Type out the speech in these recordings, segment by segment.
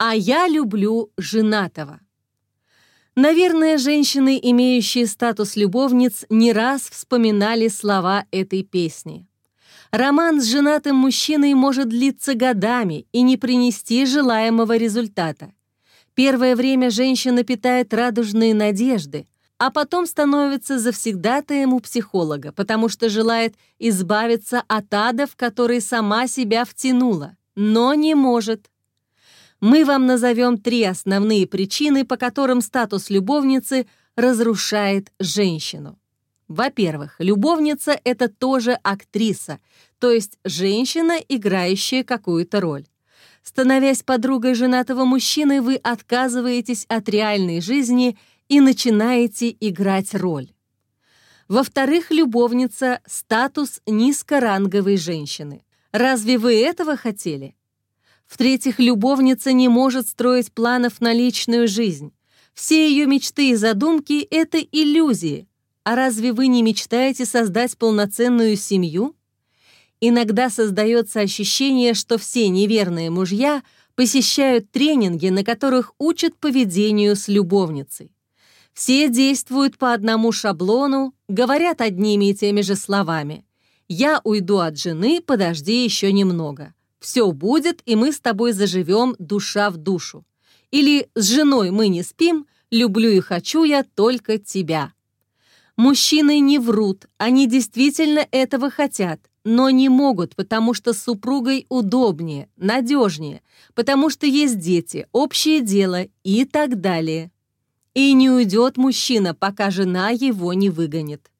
а я люблю женатого. Наверное, женщины, имеющие статус любовниц, не раз вспоминали слова этой песни. Роман с женатым мужчиной может длиться годами и не принести желаемого результата. Первое время женщина питает радужные надежды, а потом становится завсегдатаем у психолога, потому что желает избавиться от ада, в который сама себя втянула, но не может. Мы вам назовем три основные причины, по которым статус любовницы разрушает женщину. Во-первых, любовница — это тоже актриса, то есть женщина, играющая какую-то роль. Становясь подругой женатого мужчины, вы отказываетесь от реальной жизни и начинаете играть роль. Во-вторых, любовница — статус низкоранговой женщины. Разве вы этого хотели? В-третьих, любовница не может строить планов на личную жизнь. Все ее мечты и задумки — это иллюзии, а разве вы не мечтаете создать полноценную семью? Иногда создается ощущение, что все неверные мужья посещают тренинги, на которых учат поведению с любовницей. Все действуют по одному шаблону, говорят одними и теми же словами. «Я уйду от жены, подожди еще немного. Все будет, и мы с тобой заживем душа в душу». Или «С женой мы не спим, люблю и хочу я только тебя». Мужчины не врут, они действительно этого хотят, но не могут, потому что с супругой удобнее, надежнее, потому что есть дети, общее дело и так далее. И не уйдет мужчина, пока жена его не выгонит.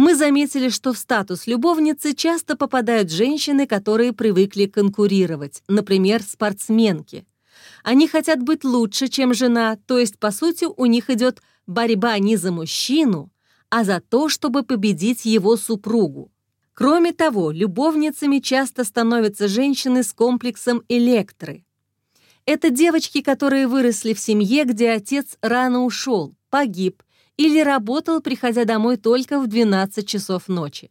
Мы заметили, что в статус любовницы часто попадают женщины, которые привыкли конкурировать, например, спортсменки. Они хотят быть лучше, чем жена, то есть, по сути, у них идет борьба не за мужчину, а за то, чтобы победить его супругу. Кроме того, любовницами часто становятся женщины с комплексом электры. Это девочки, которые выросли в семье, где отец рано ушел, погиб или работал, приходя домой только в 12 часов ночи.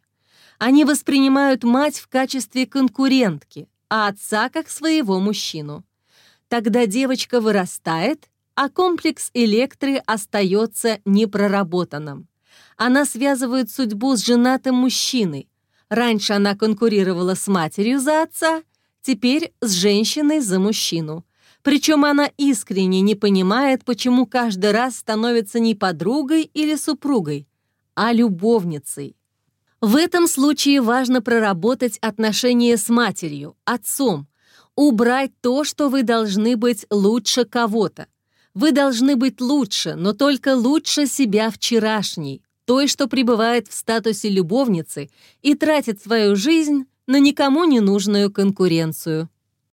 Они воспринимают мать в качестве конкурентки, а отца как своего мужчину. Тогда девочка вырастает, а комплекс электры остается непроработанным она связывает судьбу с женатым мужчиной. Раньше она конкурировала с матерью за отца, теперь с женщиной за мужчину. Причем она искренне не понимает, почему каждый раз становится не подругой или супругой, а любовницей. В этом случае важно проработать отношения с матерью, отцом, убрать то, что вы должны быть лучше кого-то. Вы должны быть лучше, но только лучше себя вчерашней, той, что пребывает в статусе любовницы и тратит свою жизнь на никому не нужную конкуренцию.